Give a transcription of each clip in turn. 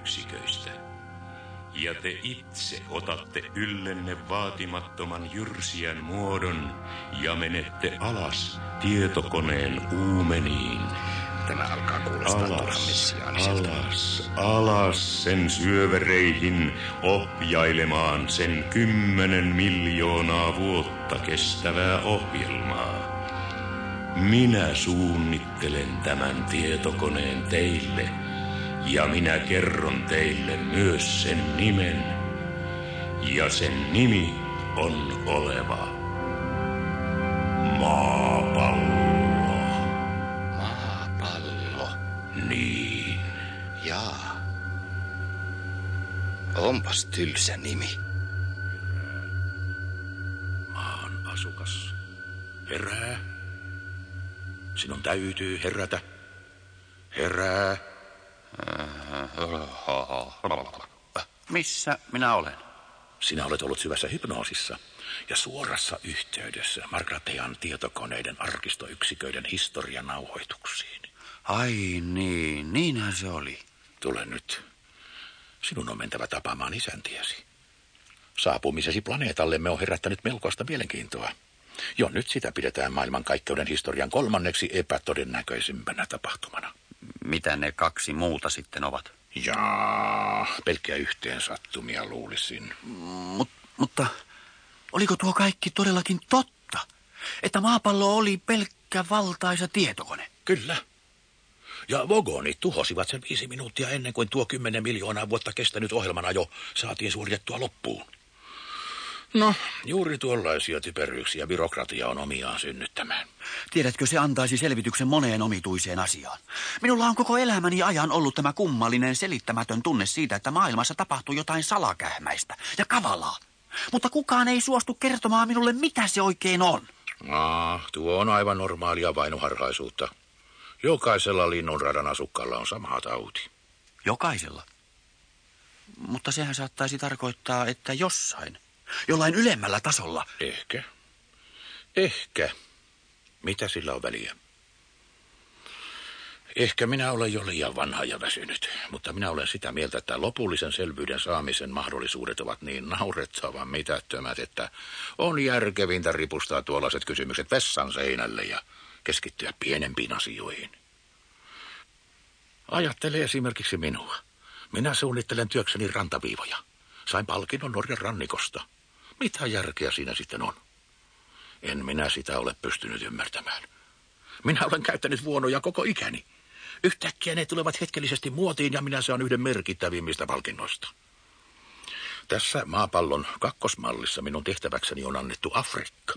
yksiköistä. Ja te itse otatte yllenne vaatimattoman jyrsijän muodon ja menette alas tietokoneen uumeniin. Tämä alkaa kuulostaa alas, alas, alas sen syövereihin ohjailemaan sen kymmenen miljoonaa vuotta kestävää ohjelmaa. Minä suunnittelen tämän tietokoneen teille ja minä kerron teille myös sen nimen. Ja sen nimi on oleva maapallo. Maapallo. Niin. Jaa. Onpas tylsä nimi. Maan asukas. Herää. Sinun täytyy herätä. Herää. Missä minä olen? Sinä olet ollut syvässä hypnoosissa ja suorassa yhteydessä Margratean tietokoneiden arkistoyksiköiden historianauhoituksiin. Ai niin, niinhän se oli. Tule nyt. Sinun on mentävä tapaamaan isäntiesi. Saapumisesi planeetallemme on herättänyt melkoista mielenkiintoa. Jo nyt sitä pidetään maailmankaikkeuden historian kolmanneksi epätodennäköisimpänä tapahtumana. Mitä ne kaksi muuta sitten ovat? Jaa, pelkkiä yhteensattumia luulisin. Mut, mutta oliko tuo kaikki todellakin totta? Että maapallo oli pelkkä valtaisa tietokone? Kyllä. Ja Vogonit tuhosivat sen viisi minuuttia ennen kuin tuo kymmenen miljoonaa vuotta kestänyt ohjelman jo saatiin suoritettua loppuun. No, juuri tuollaisia typeryyksiä byrokratia on omiaan synnyttämään. Tiedätkö, se antaisi selvityksen moneen omituiseen asiaan. Minulla on koko elämäni ajan ollut tämä kummallinen selittämätön tunne siitä, että maailmassa tapahtuu jotain salakähmäistä ja kavalaa. Mutta kukaan ei suostu kertomaan minulle, mitä se oikein on. Ah, tuo on aivan normaalia vainoharhaisuutta. Jokaisella linnunradan asukkaalla on sama tauti. Jokaisella? Mutta sehän saattaisi tarkoittaa, että jossain, jollain ylemmällä tasolla. Ehkä. Ehkä. Mitä sillä on väliä? Ehkä minä olen jo liian vanha ja väsynyt, mutta minä olen sitä mieltä, että lopullisen selvyyden saamisen mahdollisuudet ovat niin naurettavan mitättömät, että on järkevintä ripustaa tuollaiset kysymykset vessan seinälle ja keskittyä pienempiin asioihin. Ajattele esimerkiksi minua. Minä suunnittelen työkseni rantaviivoja. Sain palkinnon Norjan rannikosta. Mitä järkeä siinä sitten on? En minä sitä ole pystynyt ymmärtämään. Minä olen käyttänyt vuonoja koko ikäni. Yhtäkkiä ne tulevat hetkellisesti muotiin ja minä saan yhden merkittävimmistä palkinnoista. Tässä maapallon kakkosmallissa minun tehtäväkseni on annettu Afrikka.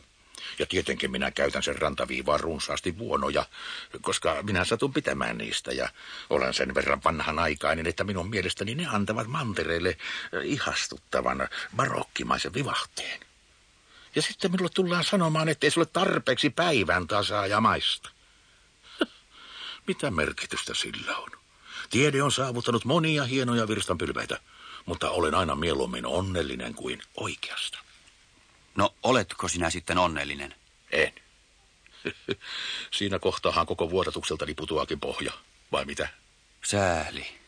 Ja tietenkin minä käytän sen rantaviivaa runsaasti vuonoja, koska minä satun pitämään niistä ja olen sen verran vanhan aikainen, että minun mielestäni ne antavat mantereille ihastuttavan barokkimaisen vivahteen. Ja sitten minulle tullaan sanomaan, että ei se ole tarpeeksi päivän tasaa ja maista. Mitä merkitystä sillä on? Tiede on saavuttanut monia hienoja virstanpylväitä, mutta olen aina mieluummin onnellinen kuin oikeasta. No, oletko sinä sitten onnellinen? En. Siinä kohtaahan koko vuodatukselta putoakin pohja, vai mitä? Sääli.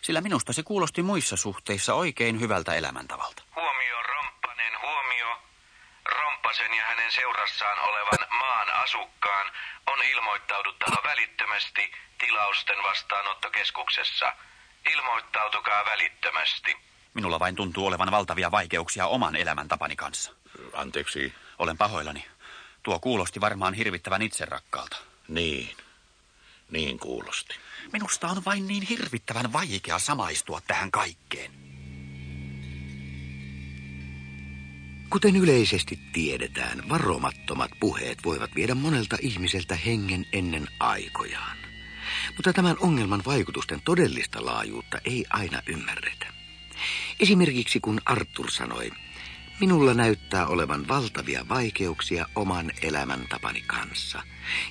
Sillä minusta se kuulosti muissa suhteissa oikein hyvältä elämäntavalta. Huomio, Romppanen, huomio. Romppasen ja hänen seurassaan olevan maan asukkaan on ilmoittauduttava välittömästi tilausten vastaanottokeskuksessa. Ilmoittautukaa välittömästi. Minulla vain tuntuu olevan valtavia vaikeuksia oman elämäntapani kanssa. Anteeksi. Olen pahoillani. Tuo kuulosti varmaan hirvittävän itserakkaalta. Niin. Niin kuulosti. Minusta on vain niin hirvittävän vaikea samaistua tähän kaikkeen. Kuten yleisesti tiedetään, varomattomat puheet voivat viedä monelta ihmiseltä hengen ennen aikojaan. Mutta tämän ongelman vaikutusten todellista laajuutta ei aina ymmärretä. Esimerkiksi kun Arthur sanoi, Minulla näyttää olevan valtavia vaikeuksia oman elämäntapani kanssa.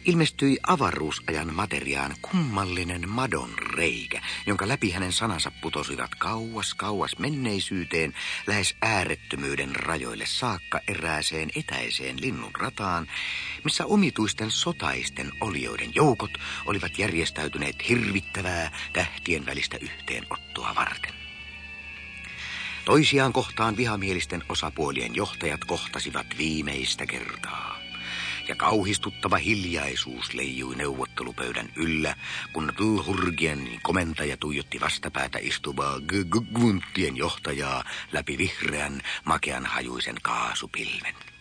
Ilmestyi avaruusajan materiaan kummallinen madon reikä, jonka läpi hänen sanansa putosivat kauas kauas menneisyyteen, lähes äärettömyyden rajoille saakka erääseen etäiseen linnun rataan, missä omituisten sotaisten olioiden joukot olivat järjestäytyneet hirvittävää tähtien välistä yhteenottoa varten. Toisiaan kohtaan vihamielisten osapuolien johtajat kohtasivat viimeistä kertaa. Ja kauhistuttava hiljaisuus leijui neuvottelupöydän yllä, kun Vilhurgien komentaja tuijotti vastapäätä istuvaa Gugvuntien johtajaa läpi vihreän, makean hajuisen kaasupilven.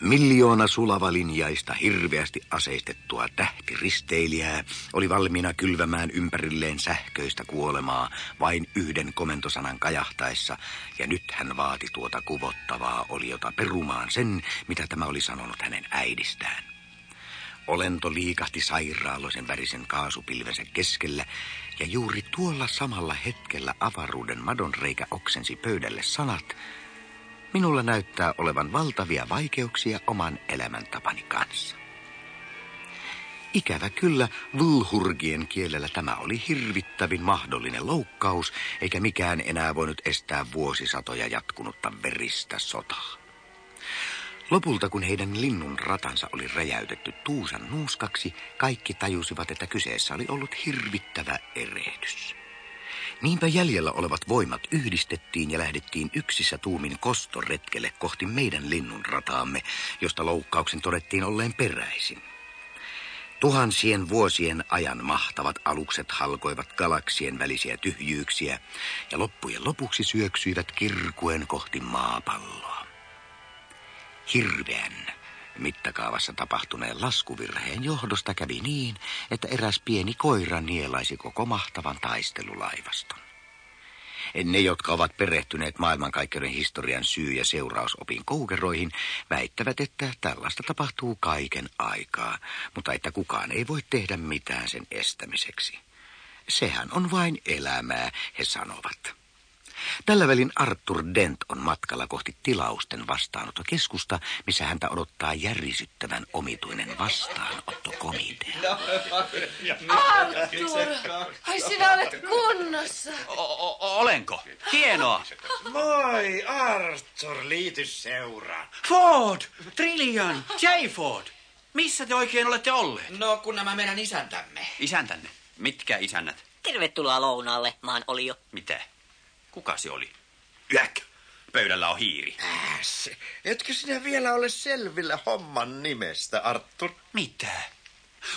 Miljoona sulavalinjaista hirveästi aseistettua tähtiristeilijää oli valmiina kylvämään ympärilleen sähköistä kuolemaa vain yhden komentosanan kajahtaessa, ja nyt hän vaati tuota kuvottavaa oliota perumaan sen, mitä tämä oli sanonut hänen äidistään. Olento liikahti sairaaloisen värisen kaasupilvensä keskellä, ja juuri tuolla samalla hetkellä avaruuden madonreikä oksensi pöydälle sanat, Minulla näyttää olevan valtavia vaikeuksia oman elämäntapani kanssa. Ikävä kyllä, vulhurgien kielellä tämä oli hirvittävin mahdollinen loukkaus, eikä mikään enää voinut estää vuosisatoja jatkunutta veristä sotaa. Lopulta, kun heidän linnun ratansa oli räjäytetty tuusan nuuskaksi, kaikki tajusivat, että kyseessä oli ollut hirvittävä erehdys. Niinpä jäljellä olevat voimat yhdistettiin ja lähdettiin yksissä tuumin kostoretkelle kohti meidän linnun rataamme, josta loukkauksen todettiin olleen peräisin. Tuhansien vuosien ajan mahtavat alukset halkoivat galaksien välisiä tyhjyyksiä ja loppujen lopuksi syöksyivät kirkuen kohti maapalloa. Hirveän mittakaavassa tapahtuneen laskuvirheen johdosta kävi niin, että eräs pieni koira nielaisi koko mahtavan taistelulaivaston. Ne, jotka ovat perehtyneet maailmankaikkeuden historian syy- ja seurausopin koukeroihin, väittävät, että tällaista tapahtuu kaiken aikaa, mutta että kukaan ei voi tehdä mitään sen estämiseksi. Sehän on vain elämää, he sanovat. Tällä välin Arthur Dent on matkalla kohti tilausten vastaanottokeskusta, missä häntä odottaa järisyttävän omituinen vastaanottokomitea. Arthur! Ai sinä olet kunnossa. O- olenko? Hienoa. Moi, Arthur, liity seuraan. Ford! Trillian! J. Ford! Missä te oikein olette olleet? No, kun nämä meidän isäntämme. Isäntänne. Mitkä isännät? Tervetuloa lounaalle, maan olio. Mitä? Kuka se oli? Yäk! Pöydällä on hiiri. Äs, etkö sinä vielä ole selvillä homman nimestä, Arthur? Mitä?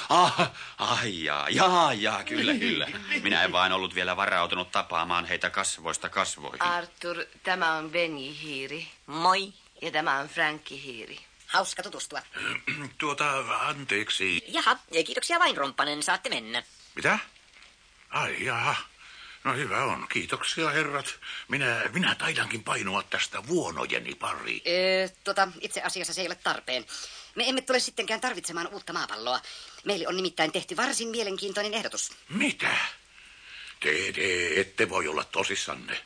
Ah, ai jaa, jaa, jaa, kyllä, kyllä. Minä en vain ollut vielä varautunut tapaamaan heitä kasvoista kasvoihin. Arthur, tämä on Benji Hiiri. Moi. Ja tämä on Frankki Hiiri. Hauska tutustua. Tuota, anteeksi. Jaha, ja kiitoksia vain, Romppanen. Saatte mennä. Mitä? Ai jaha. No hyvä on. Kiitoksia herrat. Minä, minä taidankin painua tästä vuonojeni pari. Öö, tota, itse asiassa se ei ole tarpeen. Me emme tule sittenkään tarvitsemaan uutta maapalloa. Meille on nimittäin tehty varsin mielenkiintoinen ehdotus. Mitä? Te, te ette voi olla tosissanne.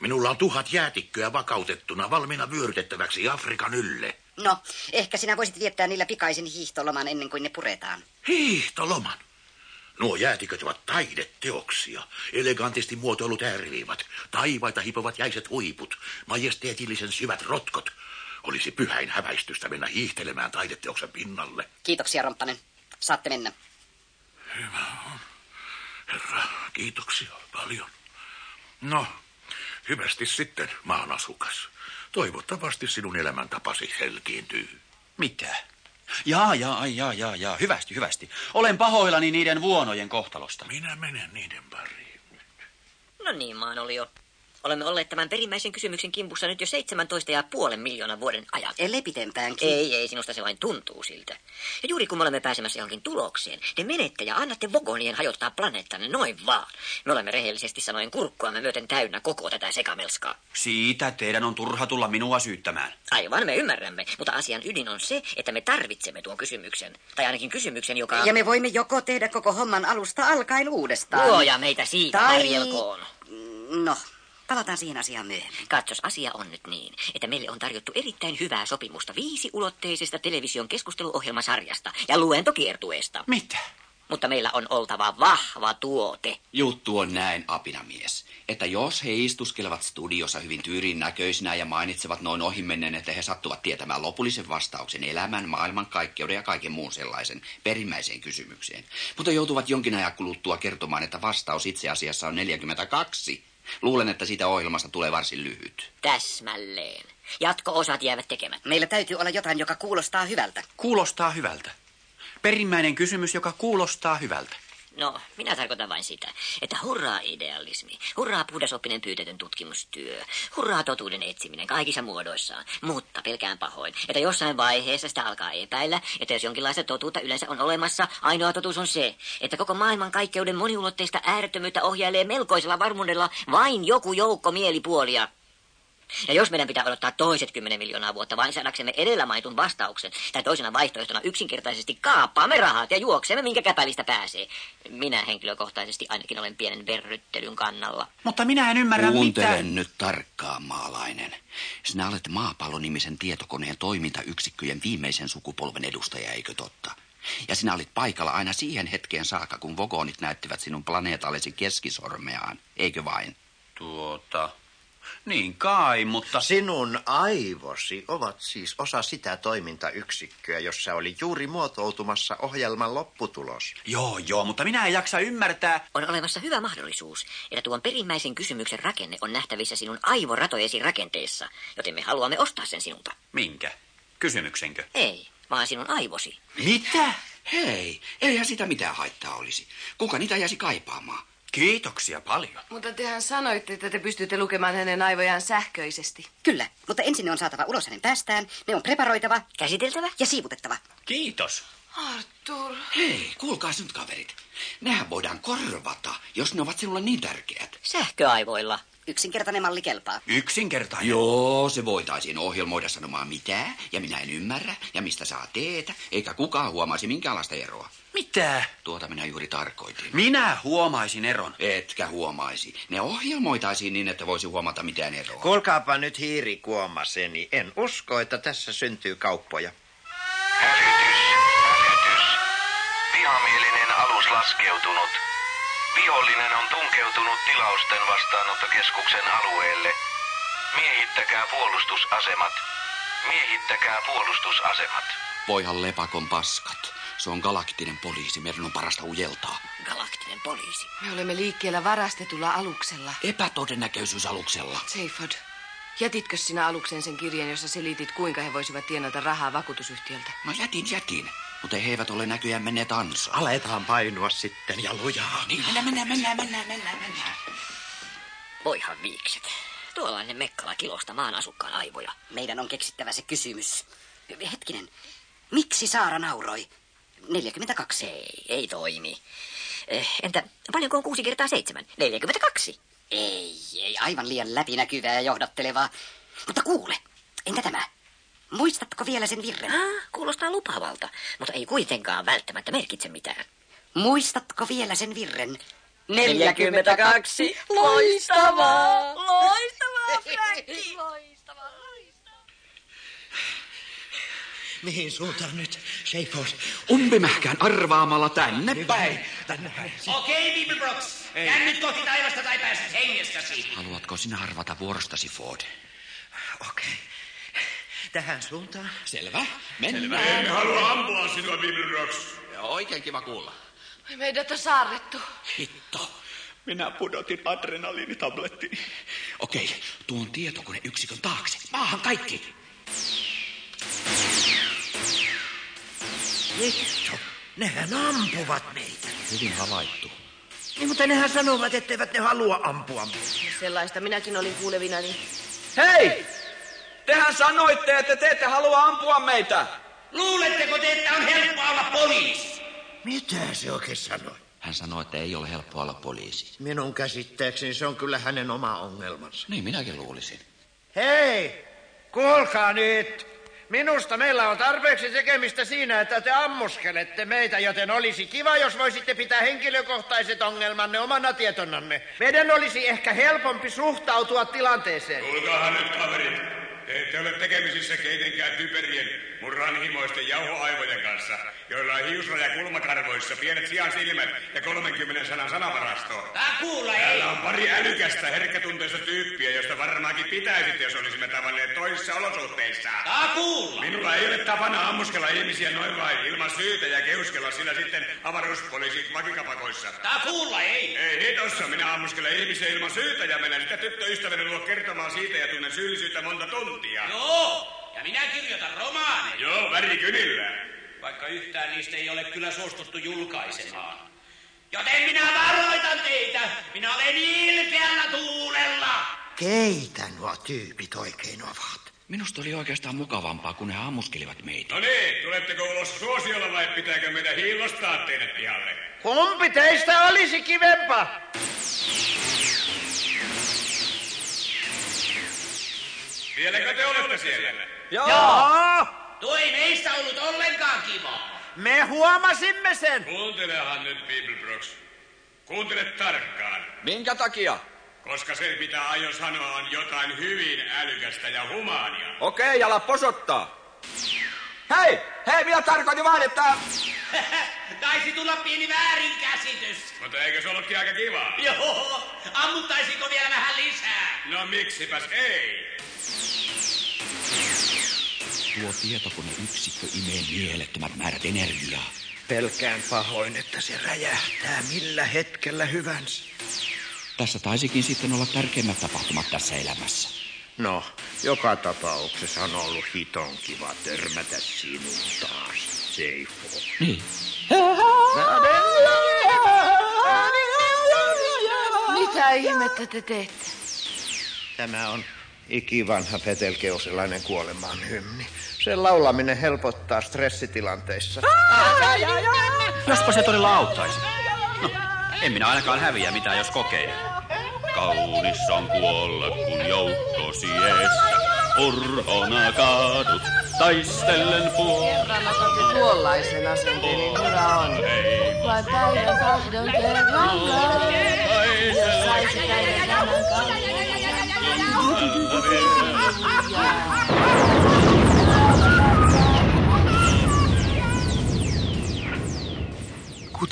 Minulla on tuhat jäätikköä vakautettuna valmiina vyörytettäväksi Afrikan ylle. No, ehkä sinä voisit viettää niillä pikaisen hiihtoloman ennen kuin ne puretaan. Hiihtoloman. Nuo jäätiköt ovat taideteoksia. Elegantisti muotoilut ääriviivat, taivaita hipovat jäiset huiput, majesteetillisen syvät rotkot. Olisi pyhäin häväistystä mennä hiihtelemään taideteoksen pinnalle. Kiitoksia, Romppanen. Saatte mennä. Hyvä on. Herra, kiitoksia paljon. No, hyvästi sitten, maan asukas. Toivottavasti sinun elämäntapasi selkiintyy. Mitä? Jaa, jaa, ai, jaa, jaa, jaa. Hyvästi, hyvästi. Olen pahoillani niiden vuonojen kohtalosta. Minä menen niiden pariin. No niin, maan olio. Olemme olleet tämän perimmäisen kysymyksen kimpussa nyt jo 17 ja puolen miljoonan vuoden ajan. Ellei pitempäänkin. Ei, ei, sinusta se vain tuntuu siltä. Ja juuri kun me olemme pääsemässä johonkin tulokseen, te menette ja annatte Vogonien hajottaa planeettanne noin vaan. Me olemme rehellisesti sanoen kurkkuamme myöten täynnä koko tätä sekamelskaa. Siitä teidän on turha tulla minua syyttämään. Aivan, me ymmärrämme, mutta asian ydin on se, että me tarvitsemme tuon kysymyksen. Tai ainakin kysymyksen, joka... Ja me voimme joko tehdä koko homman alusta alkaen uudestaan. Luoja meitä siitä, Tai-. No, Palataan siihen asiaan myöhemmin. Katsos, asia on nyt niin, että meille on tarjottu erittäin hyvää sopimusta viisiulotteisesta television keskusteluohjelmasarjasta ja luentokiertueesta. Mitä? Mutta meillä on oltava vahva tuote. Juttu on näin, apinamies, että jos he istuskelevat studiossa hyvin tyyrin näköisinä ja mainitsevat noin ohimennen, että he sattuvat tietämään lopullisen vastauksen elämän, maailman kaikkeuden ja kaiken muun sellaisen perimmäiseen kysymykseen, mutta joutuvat jonkin ajan kuluttua kertomaan, että vastaus itse asiassa on 42, luulen, että siitä ohjelmasta tulee varsin lyhyt. Täsmälleen. Jatko-osat jäävät tekemättä. Meillä täytyy olla jotain, joka kuulostaa hyvältä. Kuulostaa hyvältä. Perimmäinen kysymys, joka kuulostaa hyvältä. No, minä tarkoitan vain sitä, että hurraa idealismi, hurraa puhdasoppinen pyytetön tutkimustyö, hurraa totuuden etsiminen kaikissa muodoissaan. Mutta pelkään pahoin, että jossain vaiheessa sitä alkaa epäillä, että jos jonkinlaista totuutta yleensä on olemassa, ainoa totuus on se, että koko maailman kaikkeuden moniulotteista äärettömyyttä ohjailee melkoisella varmuudella vain joku joukko mielipuolia. Ja jos meidän pitää odottaa toiset kymmenen miljoonaa vuotta vain saadaksemme edellä mainitun vastauksen, tai toisena vaihtoehtona yksinkertaisesti kaappaamme rahat ja juoksemme, minkä käpälistä pääsee. Minä henkilökohtaisesti ainakin olen pienen verryttelyn kannalla. Mutta minä en ymmärrä Kuuntele mitä... nyt tarkkaan, maalainen. Sinä olet maapallonimisen tietokoneen toimintayksikköjen viimeisen sukupolven edustaja, eikö totta? Ja sinä olit paikalla aina siihen hetkeen saakka, kun vogonit näyttivät sinun planeetallesi keskisormeaan, eikö vain? Tuota... Niin kai, mutta... Sinun aivosi ovat siis osa sitä toimintayksikköä, jossa oli juuri muotoutumassa ohjelman lopputulos. Joo, joo, mutta minä en jaksa ymmärtää... On olemassa hyvä mahdollisuus, että tuon perimmäisen kysymyksen rakenne on nähtävissä sinun aivoratojesi rakenteessa, joten me haluamme ostaa sen sinulta. Minkä? Kysymyksenkö? Ei, vaan sinun aivosi. Mitä? Hei, eihän sitä mitään haittaa olisi. Kuka niitä jäisi kaipaamaan? Kiitoksia paljon. Mutta tehän sanoitte, että te pystytte lukemaan hänen aivojaan sähköisesti. Kyllä, mutta ensin ne on saatava ulos hänen päästään, ne on preparoitava Käsiteltävä? ja siivutettava. Kiitos. Arthur. Hei, kuulkaas nyt kaverit. Nehän voidaan korvata, jos ne ovat sinulle niin tärkeät. Sähköaivoilla. Yksinkertainen malli kelpaa. Yksinkertainen. Joo, se voitaisiin ohjelmoida sanomaan mitä, ja minä en ymmärrä, ja mistä saa teetä, eikä kukaan huomaisi minkäänlaista eroa. Mitä? Tuota minä juuri tarkoitin. Minä huomaisin eron. Etkä huomaisi. Ne ohjelmoitaisiin niin, että voisi huomata mitään eroa. Kuulkaapa nyt hiirikuomaseni. En usko, että tässä syntyy kauppoja. Hälytys, hälytys. Vihamielinen alus laskeutunut. Vihollinen on tunkeutunut tilausten vastaanottokeskuksen alueelle. Miehittäkää puolustusasemat. Miehittäkää puolustusasemat. Voihan lepakon paskat. Se on galaktinen poliisi. Meidän on parasta ujeltaa. Galaktinen poliisi. Me olemme liikkeellä varastetulla aluksella. Epätodennäköisyysaluksella. Seyford, jätitkö sinä alukseen sen kirjeen, jossa selitit, kuinka he voisivat tienata rahaa vakuutusyhtiöltä? No jätin, jätin. Mutta he eivät ole näköjään menneet ansaan. Aletaan painua sitten ja lujaa. Niin, mennään, mennään, mennään, mennään, mennään, mennään. Voihan viikset. Tuollainen mekkala kilosta maan asukkaan aivoja. Meidän on keksittävä se kysymys. Hetkinen, miksi Saara nauroi? 42. Ei, ei toimi. Eh, Entä paljonko on kuusi kertaa seitsemän? 42. Ei, ei, aivan liian läpinäkyvää ja johdattelevaa. Mutta kuule, entä tämä? Muistatko vielä sen virren? Ah, kuulostaa lupaavalta, mutta ei kuitenkaan välttämättä merkitse mitään. Muistatko vielä sen virren? 42. Loistavaa! Loistavaa, Frankie! Loistavaa, Mihin suuntaan nyt, Seyford? Umpimähkään arvaamalla tänne päin. Okei, Bibelbrox. Käännyt kohti taivasta tai pääset hengestäsi. Haluatko sinä arvata vuorostasi, Ford? Okei. Tähän suuntaan. Selvä. Mennään. En halua ampua sinua, Bibelrox. Oikein kiva kuulla. Meidät on saarrettu. Hitto. Minä pudotin adrenaliinitablettini. Okei, tuon tietokoneyksikön taakse. Maahan kaikki. Hitto, nehän ampuvat meitä. Hyvin havaittu. Niin, mutta nehän sanovat, etteivät ne halua ampua meitä. Sellaista minäkin olin kuulevinani. Hei! Tehän sanoitte, että te ette halua ampua meitä. Luuletteko te, että on helppo olla poliisi? Mitä se oikein sanoi? Hän sanoi, että ei ole helppo olla poliisi. Minun käsittääkseni se on kyllä hänen oma ongelmansa. Niin minäkin luulisin. Hei, kuulkaa nyt. Minusta meillä on tarpeeksi tekemistä siinä, että te ammuskelette meitä, joten olisi kiva, jos voisitte pitää henkilökohtaiset ongelmanne omana tietonanne. Meidän olisi ehkä helpompi suhtautua tilanteeseen. Kuulkaahan nyt, kaverit. Te ette ole tekemisissä keitenkään typerien murranhimoisten jauhoaivojen kanssa, joilla on hiusraja kulmakarvoissa, pienet sian silmät ja 30 sanan sanavarasto. Tää kuulla ei. Täällä on pari älykästä, herkkätunteista tyyppiä, josta varmaankin pitäisitte, jos olisimme tavanneet toisissa olosuhteissa. Tää kuulla. Minulla ei ole tapana ammuskella ihmisiä noin vain ilman syytä ja keuskella sillä sitten avaruuspoliisi vakikapakoissa. Tää kuulla ei. Ei hitossa, minä ammuskelen ihmisiä ilman syytä ja menen sitä tyttöystäväni luo kertomaan siitä ja tunnen syyllisyyttä monta tuntia. Joo, ja minä kirjoitan romaanin. Joo, värikynillä. Vaikka yhtään niistä ei ole kyllä suostuttu julkaisemaan. Joten minä varoitan teitä. Minä olen ilkeällä tuulella. Keitä nuo tyypit oikein ovat? Minusta oli oikeastaan mukavampaa, kun he ammuskelivat meitä. No niin, tuletteko ulos suosiolla vai pitääkö meitä hiillostaa teidät pihalle? Kumpi teistä olisi kivempaa? Vieläkö te olette siellä? Joo. Tuo ei meistä ollut ollenkaan kivaa. Me huomasimme sen. Kuuntelehan nyt, Bibelbrox. Kuuntele tarkkaan. Minkä takia? Koska se, mitä aion sanoa, on jotain hyvin älykästä ja humaania. Okei, ala posottaa. Hei, hei, minä tarkoitin vaan, että... Taisi tulla pieni väärinkäsitys. Mutta eikö se ollutkin aika kivaa? Joo, ammuttaisiko vielä vähän lisää? No miksipäs ei? Tuo tietokoneyksikkö imee mielettömät määrät energiaa. Pelkään pahoin, että se räjähtää millä hetkellä hyvänsä. Tässä taisikin sitten olla tärkeimmät tapahtumat tässä elämässä. No, joka tapauksessa on ollut hiton kiva törmätä sinun taas, Seifo. Niin. Mitä ihmettä te teette? Tämä on ikivanha petelkeoselainen kuolemaan hymni. Sen laulaminen helpottaa stressitilanteissa. Jospa se todella auttaisi. No, en minä ainakaan häviä mitään, jos kokeilen. Kaunis on kuolla, kun joukkosi eessä. Urhona kaadut, taistellen puolella. Tuollaisen asenteen, niin hyvä on. Vai päivän tahdon kerran Jos saisi käydä tämän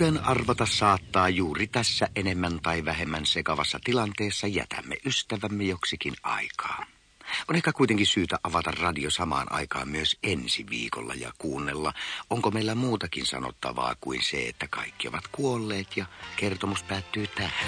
Kuten arvata saattaa juuri tässä enemmän tai vähemmän sekavassa tilanteessa jätämme ystävämme joksikin aikaa. On ehkä kuitenkin syytä avata radio samaan aikaan myös ensi viikolla ja kuunnella, onko meillä muutakin sanottavaa kuin se, että kaikki ovat kuolleet ja kertomus päättyy tähän.